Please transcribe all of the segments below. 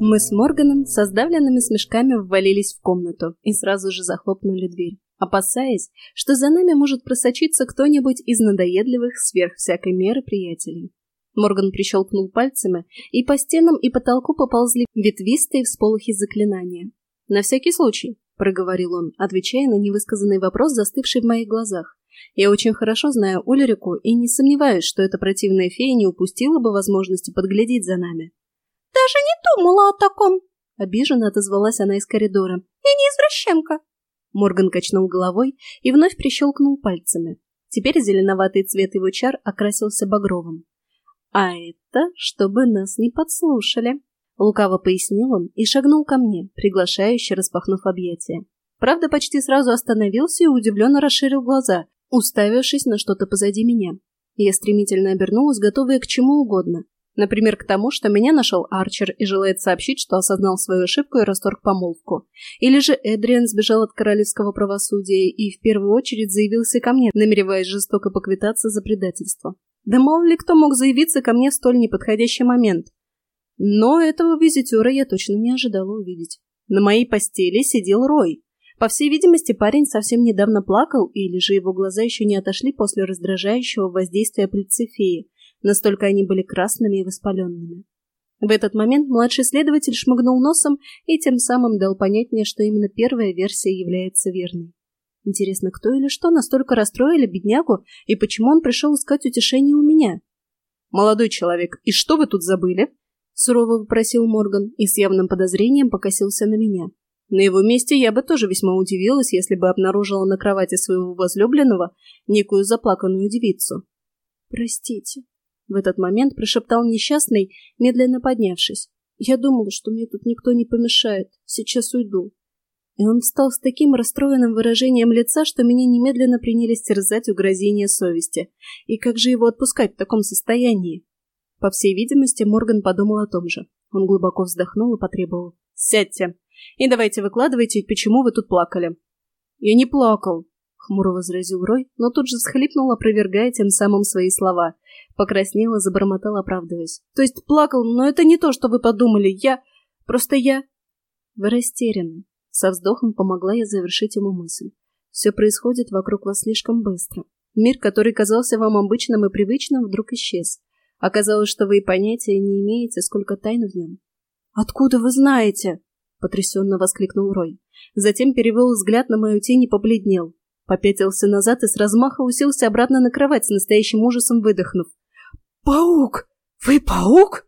Мы с Морганом со сдавленными смешками ввалились в комнату и сразу же захлопнули дверь, опасаясь, что за нами может просочиться кто-нибудь из надоедливых сверх всякой меры приятелей. Морган прищелкнул пальцами, и по стенам и потолку поползли ветвистые всполохи заклинания. «На всякий случай», — проговорил он, отвечая на невысказанный вопрос, застывший в моих глазах. «Я очень хорошо знаю Ульрику и не сомневаюсь, что эта противная фея не упустила бы возможности подглядеть за нами». «Даже не думала о таком!» — обиженно отозвалась она из коридора. «Я не извращенка!» Морган качнул головой и вновь прищелкнул пальцами. Теперь зеленоватый цвет его чар окрасился багровым. «А это, чтобы нас не подслушали», — лукаво пояснил он и шагнул ко мне, приглашающе распахнув объятия. Правда, почти сразу остановился и удивленно расширил глаза, уставившись на что-то позади меня. Я стремительно обернулась, готовая к чему угодно. Например, к тому, что меня нашел Арчер и желает сообщить, что осознал свою ошибку и расторг помолвку. Или же Эдриан сбежал от королевского правосудия и в первую очередь заявился ко мне, намереваясь жестоко поквитаться за предательство. Да мало ли кто мог заявиться ко мне в столь неподходящий момент. Но этого визитера я точно не ожидала увидеть. На моей постели сидел Рой. По всей видимости, парень совсем недавно плакал, или же его глаза еще не отошли после раздражающего воздействия пыльцы феи. Настолько они были красными и воспаленными. В этот момент младший следователь шмыгнул носом и тем самым дал понять мне, что именно первая версия является верной. Интересно, кто или что настолько расстроили беднягу, и почему он пришел искать утешение у меня? «Молодой человек, и что вы тут забыли?» Сурово вопросил Морган и с явным подозрением покосился на меня. На его месте я бы тоже весьма удивилась, если бы обнаружила на кровати своего возлюбленного некую заплаканную девицу. «Простите», — в этот момент прошептал несчастный, медленно поднявшись. «Я думала, что мне тут никто не помешает. Сейчас уйду. И он встал с таким расстроенным выражением лица, что меня немедленно принялись терзать угрозения совести. И как же его отпускать в таком состоянии? По всей видимости, Морган подумал о том же. Он глубоко вздохнул и потребовал. «Сядьте. И давайте выкладывайте, почему вы тут плакали». «Я не плакал», — хмуро возразил Рой, но тут же всхлипнул, опровергая тем самым свои слова. Покраснел и забормотал, оправдываясь. «То есть плакал, но это не то, что вы подумали. Я... Просто я...» «Вы растеряны», со вздохом помогла я завершить ему мысль. Все происходит вокруг вас слишком быстро. Мир, который казался вам обычным и привычным, вдруг исчез. Оказалось, что вы и понятия не имеете, сколько тайн в нем. «Откуда вы знаете?» — потрясенно воскликнул Рой. Затем перевел взгляд на мою тень и побледнел. Попятился назад и с размаха уселся обратно на кровать с настоящим ужасом выдохнув. «Паук! Вы паук?»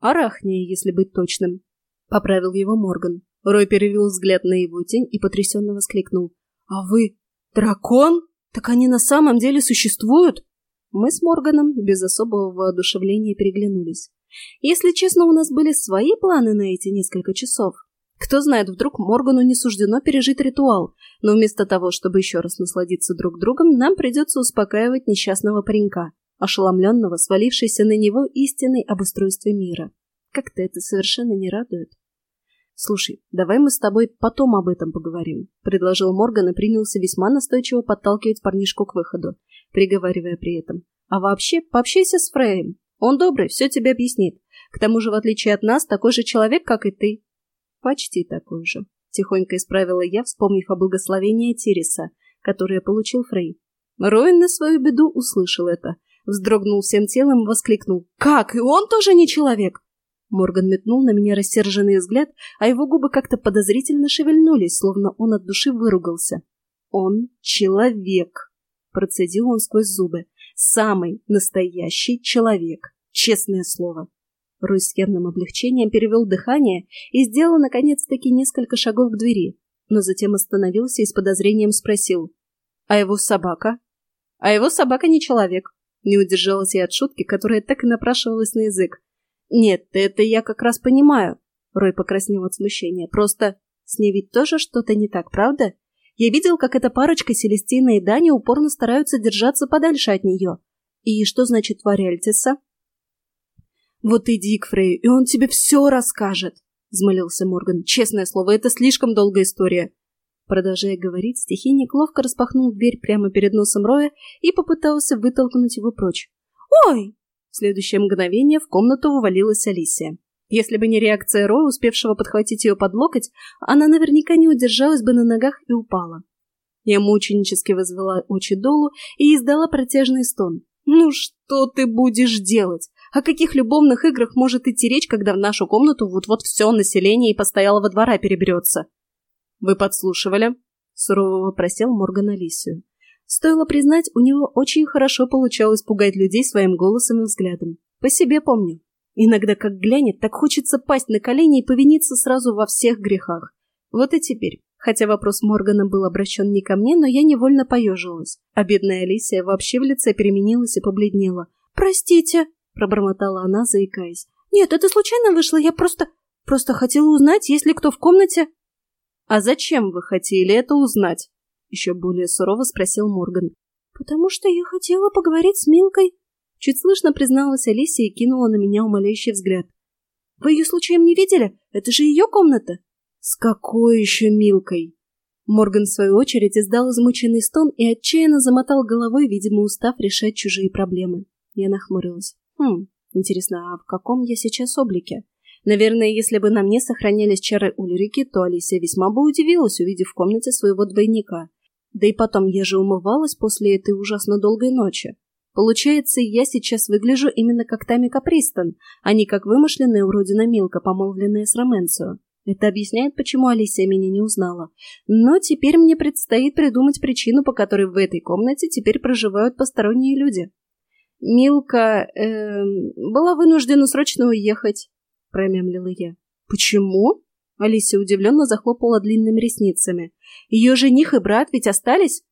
«Арахния, если быть точным», — поправил его Морган. Рой перевел взгляд на его тень и потрясенно воскликнул. «А вы... дракон? Так они на самом деле существуют?» Мы с Морганом без особого воодушевления переглянулись. Если честно, у нас были свои планы на эти несколько часов. Кто знает, вдруг Моргану не суждено пережить ритуал, но вместо того, чтобы еще раз насладиться друг другом, нам придется успокаивать несчастного паренька, ошеломленного, свалившейся на него истиной об устройстве мира. Как-то это совершенно не радует. «Слушай, давай мы с тобой потом об этом поговорим», — предложил Морган и принялся весьма настойчиво подталкивать парнишку к выходу, приговаривая при этом. «А вообще, пообщайся с Фреем. Он добрый, все тебе объяснит. К тому же, в отличие от нас, такой же человек, как и ты». «Почти такой же», — тихонько исправила я, вспомнив о благословении Тириса, которое получил Фрей. Роин на свою беду услышал это, вздрогнул всем телом и воскликнул. «Как? И он тоже не человек?» Морган метнул на меня рассерженный взгляд, а его губы как-то подозрительно шевельнулись, словно он от души выругался. «Он человек!» — процедил он сквозь зубы. «Самый настоящий человек! Честное слово!» Руй с явным облегчением перевел дыхание и сделал, наконец-таки, несколько шагов к двери, но затем остановился и с подозрением спросил. «А его собака?» «А его собака не человек!» Не удержалась я от шутки, которая так и напрашивалась на язык. «Нет, это я как раз понимаю», — Рой покраснел от смущения. «Просто с ней ведь тоже что-то не так, правда? Я видел, как эта парочка Селестина и Даня упорно стараются держаться подальше от нее. И что значит Варельтиса?» «Вот иди к Фрею, и он тебе все расскажет», — взмолился Морган. «Честное слово, это слишком долгая история». Продолжая говорить, стихийник ловко распахнул дверь прямо перед носом Роя и попытался вытолкнуть его прочь. «Ой!» В следующее мгновение в комнату вывалилась Алисия. Если бы не реакция Роя, успевшего подхватить ее под локоть, она наверняка не удержалась бы на ногах и упала. Я мученически возвела очи долу и издала протяжный стон. «Ну что ты будешь делать? О каких любовных играх может идти речь, когда в нашу комнату вот-вот все население и постоялого двора переберется?» «Вы подслушивали?» — сурово вопросил Морган Алисию. Стоило признать, у него очень хорошо получалось пугать людей своим голосом и взглядом. По себе помню. Иногда как глянет, так хочется пасть на колени и повиниться сразу во всех грехах. Вот и теперь. Хотя вопрос Моргана был обращен не ко мне, но я невольно поежилась. А бедная Алисия вообще в лице переменилась и побледнела. «Простите», — пробормотала она, заикаясь. «Нет, это случайно вышло, я просто... просто хотела узнать, есть ли кто в комнате». «А зачем вы хотели это узнать?» Еще более сурово спросил Морган. «Потому что я хотела поговорить с Милкой», Чуть слышно призналась Алисия и кинула на меня умоляющий взгляд. «Вы ее случаем не видели? Это же ее комната!» «С какой еще Милкой?» Морган, в свою очередь, издал измученный стон и отчаянно замотал головой, видимо, устав решать чужие проблемы. Я нахмурилась. «Хм, интересно, а в каком я сейчас облике?» Наверное, если бы на мне сохранялись чары Ульрики, то Алисия весьма бы удивилась, увидев в комнате своего двойника. Да и потом, я же умывалась после этой ужасно долгой ночи. Получается, я сейчас выгляжу именно как Тамика Пристон, а не как вымышленная уродина Милка, помолвленная с Роменцио. Это объясняет, почему Алисия меня не узнала. Но теперь мне предстоит придумать причину, по которой в этой комнате теперь проживают посторонние люди. Милка э, была вынуждена срочно уехать промямлила я. «Почему?» Алисия удивленно захлопала длинными ресницами. «Ее жених и брат ведь остались?»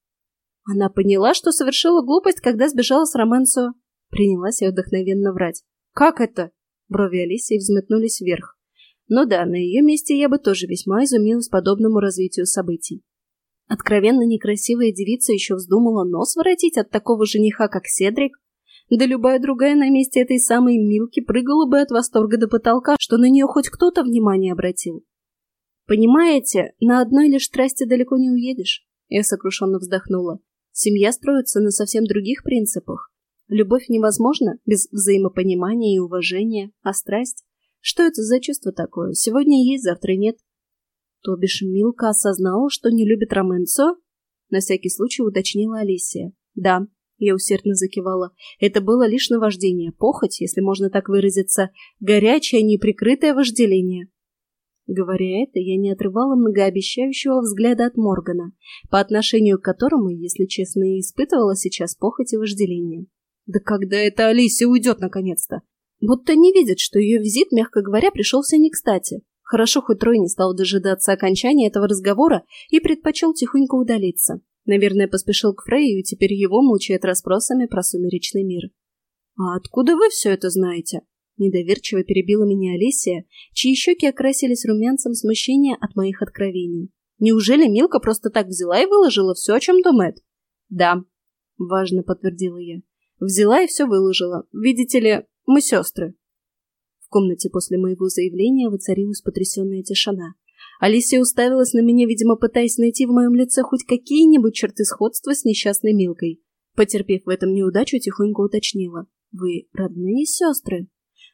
Она поняла, что совершила глупость, когда сбежала с Роменцо. Принялась я вдохновенно врать. «Как это?» Брови Алисии взметнулись вверх. Ну да, на ее месте я бы тоже весьма изумилась подобному развитию событий. Откровенно некрасивая девица еще вздумала нос воротить от такого жениха, как Седрик. Да любая другая на месте этой самой Милки прыгала бы от восторга до потолка, что на нее хоть кто-то внимание обратил. Понимаете, на одной лишь страсти далеко не уедешь. Я сокрушенно вздохнула. Семья строится на совсем других принципах. Любовь невозможна без взаимопонимания и уважения, а страсть? Что это за чувство такое? Сегодня есть, завтра нет. То бишь Милка осознала, что не любит Роменцо? На всякий случай уточнила Алисия. Да, я усердно закивала. Это было лишь наваждение, похоть, если можно так выразиться, горячее, неприкрытое вожделение. Говоря это, я не отрывала многообещающего взгляда от Моргана, по отношению к которому, если честно, и испытывала сейчас похоть и вожделение. Да когда эта Алисия уйдет наконец-то? Будто не видит, что ее визит, мягко говоря, пришелся не кстати. Хорошо, хоть Трой не стал дожидаться окончания этого разговора и предпочел тихонько удалиться. Наверное, поспешил к Фрейю, и теперь его мучает расспросами про сумеречный мир. «А откуда вы все это знаете?» Недоверчиво перебила меня Алисия, чьи щеки окрасились румянцем смущения от моих откровений. «Неужели Милка просто так взяла и выложила все, о чем думает?» «Да», — важно подтвердила я. «Взяла и все выложила. Видите ли, мы сестры». В комнате после моего заявления воцарилась потрясенная тишина. Алисия уставилась на меня, видимо, пытаясь найти в моем лице хоть какие-нибудь черты сходства с несчастной Милкой. Потерпев в этом неудачу, тихонько уточнила. «Вы родные сестры?»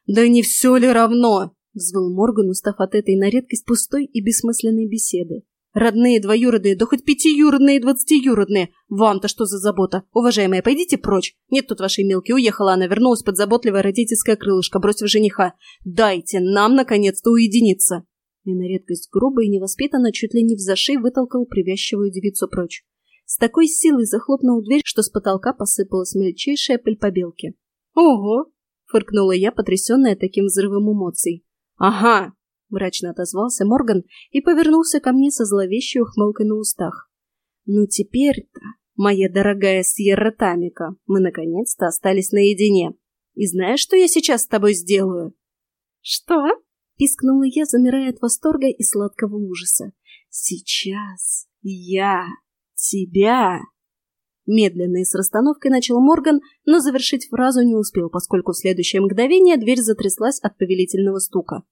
«Да не все ли равно?» — взвыл Морган, устав от этой на редкость пустой и бессмысленной беседы. «Родные, двоюродные, да хоть пятиюродные и двадцатиюродные! Вам-то что за забота? Уважаемая, пойдите прочь! Нет тут вашей Милки, уехала она, вернулась под заботливое родительское крылышко, бросив жениха. Дайте нам, наконец-то, уединиться!» И на редкость грубо и невоспитанно чуть ли не в зашей вытолкал привязчивую девицу прочь. С такой силой захлопнул дверь, что с потолка посыпалась мельчайшая пыль побелки. «Ого!» — фыркнула я, потрясенная таким взрывом эмоций. «Ага!» — мрачно отозвался Морган и повернулся ко мне со зловещей ухмылкой на устах. «Ну теперь-то, моя дорогая Сьерра Тамика, мы наконец-то остались наедине. И знаешь, что я сейчас с тобой сделаю?» «Что?» Пискнула я, замирая от восторга и сладкого ужаса. «Сейчас я тебя...» Медленно и с расстановкой начал Морган, но завершить фразу не успел, поскольку в следующее мгновение дверь затряслась от повелительного стука.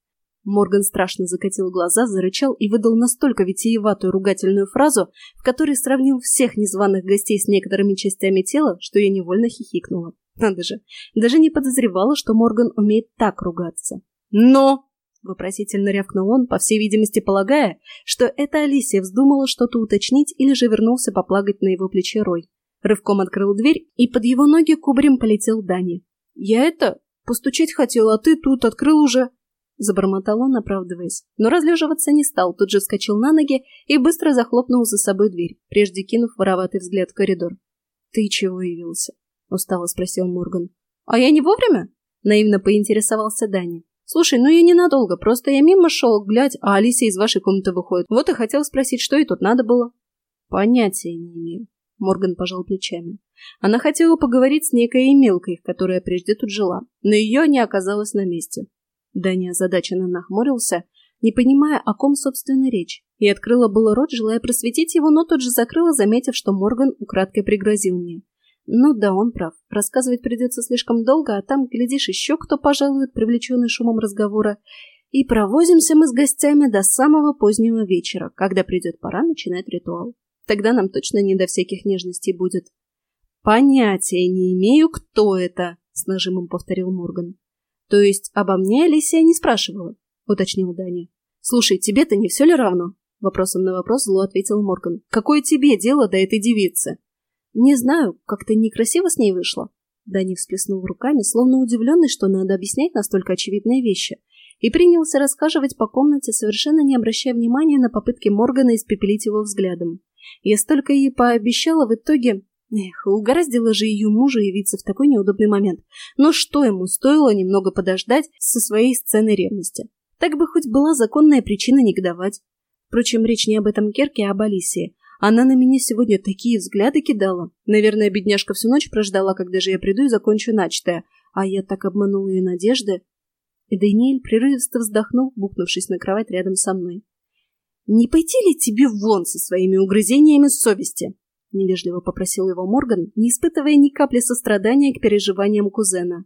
Морган страшно закатил глаза, зарычал и выдал настолько витиеватую ругательную фразу, в которой сравнил всех незваных гостей с некоторыми частями тела, что я невольно хихикнула. Надо же, даже не подозревала, что Морган умеет так ругаться. «Но!» Вопросительно рявкнул он, по всей видимости полагая, что это Алисия вздумала что-то уточнить или же вернулся поплагать на его плече Рой. Рывком открыл дверь, и под его ноги кубарем полетел Дани. «Я это... постучать хотел, а ты тут открыл уже...» Забормотал он, оправдываясь. Но разлеживаться не стал, тут же вскочил на ноги и быстро захлопнул за собой дверь, прежде кинув вороватый взгляд в коридор. «Ты чего явился?» — устало спросил Морган. «А я не вовремя?» — наивно поинтересовался Дани. «Слушай, ну я ненадолго, просто я мимо шел, глядь, а Алисия из вашей комнаты выходит. Вот и хотел спросить, что и тут надо было». «Понятия не имею», — Морган пожал плечами. Она хотела поговорить с некой Эмилкой, которая прежде тут жила, но ее не оказалось на месте. Даня озадаченно нахмурился, не понимая, о ком, собственно, речь, и открыла было рот, желая просветить его, но тут же закрыла, заметив, что Морган украдкой пригрозил мне. Ну да, он прав. Рассказывать придется слишком долго, а там, глядишь, еще кто пожалует, привлеченный шумом разговора. И провозимся мы с гостями до самого позднего вечера, когда придет пора начинать ритуал. Тогда нам точно не до всяких нежностей будет. «Понятия не имею, кто это», — с нажимом повторил Морган. «То есть обо мне Алисия не спрашивала?» — уточнил Даня. «Слушай, тебе-то не все ли равно?» Вопросом на вопрос зло ответил Морган. «Какое тебе дело до этой девицы?» «Не знаю, как-то некрасиво с ней вышло». Дани всплеснул руками, словно удивленный, что надо объяснять настолько очевидные вещи, и принялся рассказывать по комнате, совершенно не обращая внимания на попытки Моргана испепелить его взглядом. Я столько ей пообещала, в итоге... Эх, угораздило же ее мужа явиться в такой неудобный момент. Но что ему стоило немного подождать со своей сцены ревности? Так бы хоть была законная причина негодовать. Впрочем, речь не об этом Керке, а об Алисии. Она на меня сегодня такие взгляды кидала. Наверное, бедняжка всю ночь прождала, когда же я приду и закончу начатое. А я так обманул ее надежды. И Даниэль прерывисто вздохнул, бухнувшись на кровать рядом со мной. «Не пойти ли тебе вон со своими угрызениями совести?» — невежливо попросил его Морган, не испытывая ни капли сострадания к переживаниям кузена.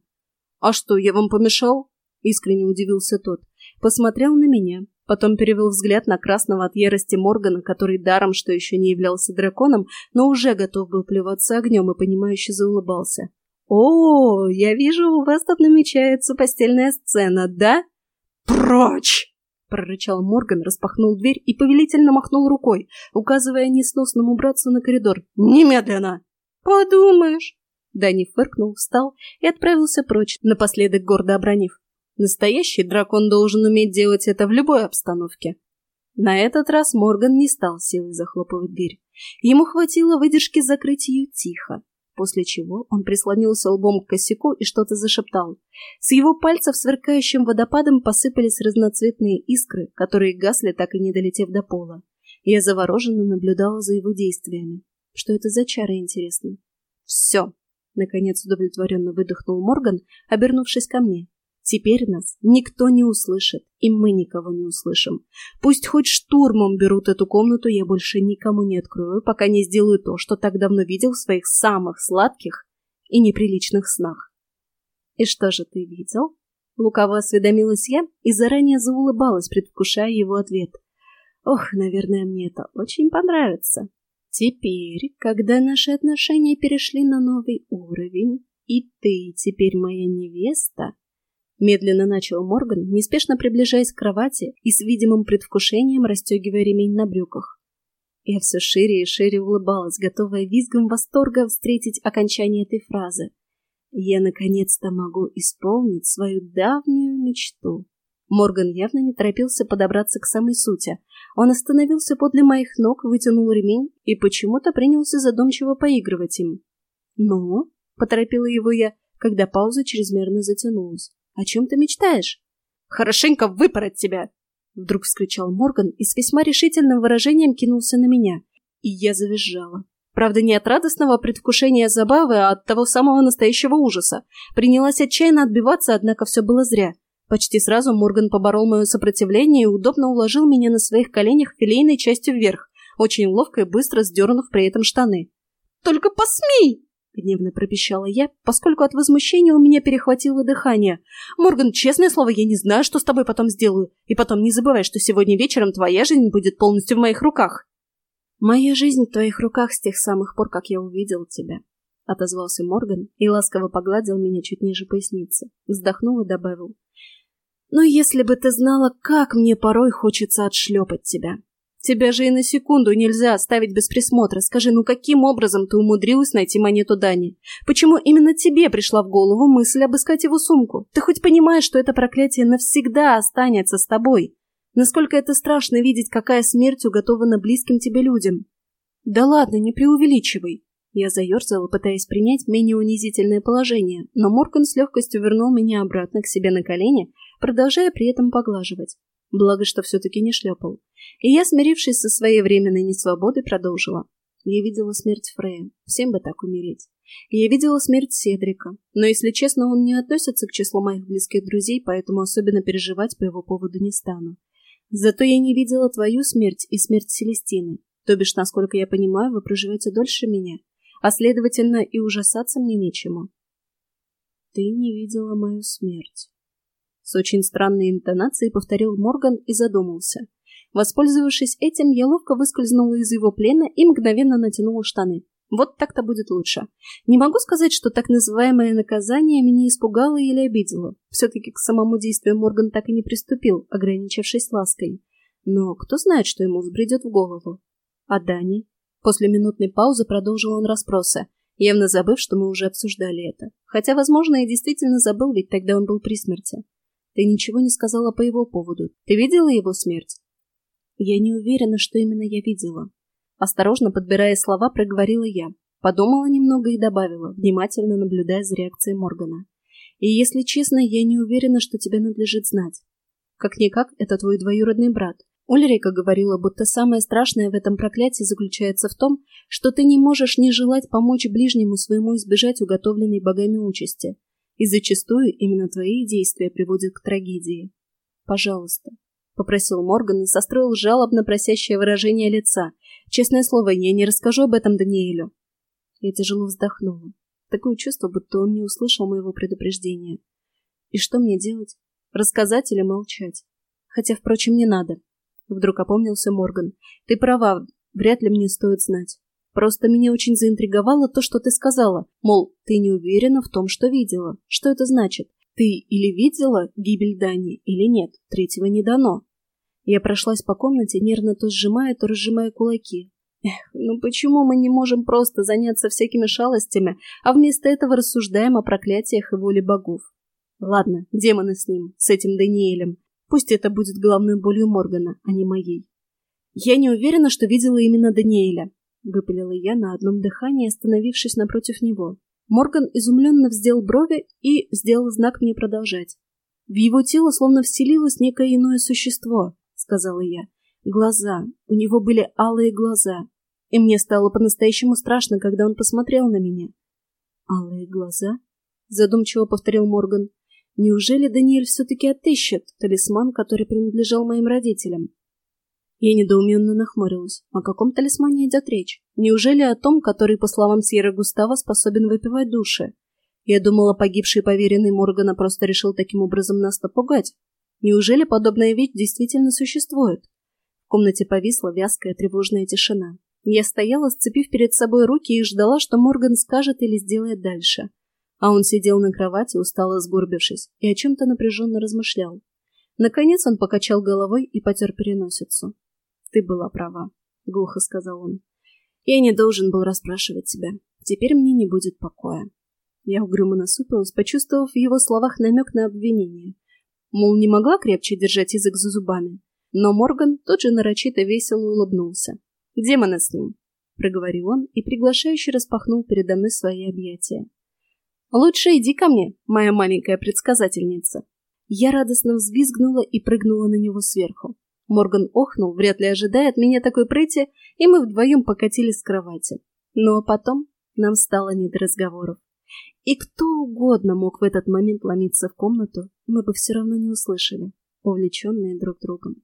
«А что, я вам помешал?» — искренне удивился тот. Посмотрел на меня, Потом перевел взгляд на красного от ярости Моргана, который даром, что еще не являлся драконом, но уже готов был плеваться огнем и понимающе заулыбался. «О, я вижу, у вас тут намечается постельная сцена, да?» «Прочь!» — прорычал Морган, распахнул дверь и повелительно махнул рукой, указывая несносному братцу на коридор. «Немедленно!» «Подумаешь!» Дани фыркнул, встал и отправился прочь, напоследок гордо обронив. Настоящий дракон должен уметь делать это в любой обстановке. На этот раз Морган не стал силой захлопывать дверь. Ему хватило выдержки закрыть ее тихо, после чего он прислонился лбом к косяку и что-то зашептал. С его пальцев сверкающим водопадом посыпались разноцветные искры, которые гасли, так и не долетев до пола. Я завороженно наблюдала за его действиями. Что это за чары, интересно? «Все!» — наконец удовлетворенно выдохнул Морган, обернувшись ко мне. Теперь нас никто не услышит, и мы никого не услышим. Пусть хоть штурмом берут эту комнату, я больше никому не открою, пока не сделаю то, что так давно видел в своих самых сладких и неприличных снах. «И что же ты видел?» Лукаво осведомилась я и заранее заулыбалась, предвкушая его ответ. «Ох, наверное, мне это очень понравится. Теперь, когда наши отношения перешли на новый уровень, и ты теперь моя невеста, Медленно начал Морган, неспешно приближаясь к кровати и с видимым предвкушением расстегивая ремень на брюках. Я все шире и шире улыбалась, готовая визгом восторга встретить окончание этой фразы. Я наконец-то могу исполнить свою давнюю мечту. Морган явно не торопился подобраться к самой сути. Он остановился подле моих ног, вытянул ремень и почему-то принялся задумчиво поигрывать им. «Ну?» — поторопила его я, когда пауза чрезмерно затянулась. О чем ты мечтаешь? Хорошенько выпороть тебя! Вдруг вскричал Морган и с весьма решительным выражением кинулся на меня. И я завизжала. Правда, не от радостного предвкушения забавы, а от того самого настоящего ужаса. Принялась отчаянно отбиваться, однако все было зря. Почти сразу Морган поборол мое сопротивление и удобно уложил меня на своих коленях филейной частью вверх, очень ловко и быстро сдернув при этом штаны. «Только посмей!» — гневно пропищала я, поскольку от возмущения у меня перехватило дыхание. «Морган, честное слово, я не знаю, что с тобой потом сделаю. И потом не забывай, что сегодня вечером твоя жизнь будет полностью в моих руках». «Моя жизнь в твоих руках с тех самых пор, как я увидел тебя», — отозвался Морган и ласково погладил меня чуть ниже поясницы. Вздохнул и добавил. Но если бы ты знала, как мне порой хочется отшлепать тебя. Тебя же и на секунду нельзя оставить без присмотра. Скажи, ну каким образом ты умудрилась найти монету Дани? Почему именно тебе пришла в голову мысль обыскать его сумку? Ты хоть понимаешь, что это проклятие навсегда останется с тобой? Насколько это страшно видеть, какая смерть уготована близким тебе людям? Да ладно, не преувеличивай. Я заерзала, пытаясь принять менее унизительное положение, но Морган с легкостью вернул меня обратно к себе на колени, продолжая при этом поглаживать. Благо, что все-таки не шлепал. И я, смирившись со своей временной несвободой, продолжила. Я видела смерть Фрея. Всем бы так умереть. Я видела смерть Седрика. Но, если честно, он не относится к числу моих близких друзей, поэтому особенно переживать по его поводу не стану. Зато я не видела твою смерть и смерть Селестины. То бишь, насколько я понимаю, вы проживете дольше меня. А следовательно, и ужасаться мне нечему. Ты не видела мою смерть. С очень странной интонацией повторил Морган и задумался. Воспользовавшись этим, я ловко выскользнула из его плена и мгновенно натянула штаны. Вот так-то будет лучше. Не могу сказать, что так называемое наказание меня испугало или обидело. Все-таки к самому действию Морган так и не приступил, ограничившись лаской. Но кто знает, что ему взбредет в голову. А Дани? После минутной паузы продолжил он расспросы, явно забыв, что мы уже обсуждали это. Хотя, возможно, я действительно забыл, ведь тогда он был при смерти. Ты ничего не сказала по его поводу. Ты видела его смерть? Я не уверена, что именно я видела. Осторожно подбирая слова, проговорила я. Подумала немного и добавила, внимательно наблюдая за реакцией Моргана. И если честно, я не уверена, что тебе надлежит знать. Как-никак, это твой двоюродный брат. Ульрика говорила, будто самое страшное в этом проклятии заключается в том, что ты не можешь не желать помочь ближнему своему избежать уготовленной богами участи. И зачастую именно твои действия приводят к трагедии. Пожалуйста, — попросил Морган и состроил жалобно просящее выражение лица. «Честное слово, я не расскажу об этом Даниэлю». Я тяжело вздохнула. Такое чувство, будто он не услышал моего предупреждения. И что мне делать? Рассказать или молчать? Хотя, впрочем, не надо. Вдруг опомнился Морган. Ты права, вряд ли мне стоит знать. Просто меня очень заинтриговало то, что ты сказала. Мол, ты не уверена в том, что видела. Что это значит? Ты или видела гибель Дани, или нет. Третьего не дано. Я прошлась по комнате, нервно то сжимая, то разжимая кулаки. Эх, ну почему мы не можем просто заняться всякими шалостями, а вместо этого рассуждаем о проклятиях и воле богов? Ладно, демоны с ним, с этим Даниэлем. Пусть это будет главной болью Моргана, а не моей. Я не уверена, что видела именно Даниэля. — выпалила я на одном дыхании, остановившись напротив него. Морган изумленно вздел брови и сделал знак мне продолжать. «В его тело словно вселилось некое иное существо», — сказала я. «Глаза. У него были алые глаза. И мне стало по-настоящему страшно, когда он посмотрел на меня». «Алые глаза?» — задумчиво повторил Морган. «Неужели Даниэль все-таки отыщет талисман, который принадлежал моим родителям?» Я недоуменно нахмурилась. О каком талисмане идет речь? Неужели о том, который, по словам Сьерра Густава, способен выпивать души? Я думала, погибший поверенный Моргана просто решил таким образом нас напугать. Неужели подобная вещь действительно существует? В комнате повисла вязкая тревожная тишина. Я стояла, сцепив перед собой руки и ждала, что Морган скажет или сделает дальше. А он сидел на кровати, устало сгорбившись, и о чем-то напряженно размышлял. Наконец он покачал головой и потер переносицу. «Ты была права», — глухо сказал он. «Я не должен был расспрашивать тебя. Теперь мне не будет покоя». Я угрюмо насупилась, почувствовав в его словах намек на обвинение. Мол, не могла крепче держать язык за зубами. Но Морган тут же нарочито весело улыбнулся. «Демона с ним», — проговорил он и приглашающе распахнул передо мной свои объятия. «Лучше иди ко мне, моя маленькая предсказательница». Я радостно взвизгнула и прыгнула на него сверху. Морган охнул, вряд ли ожидая от меня такой прыти, и мы вдвоем покатились с кровати. Ну а потом нам стало не до разговоров. И кто угодно мог в этот момент ломиться в комнату, мы бы все равно не услышали, увлеченные друг другом.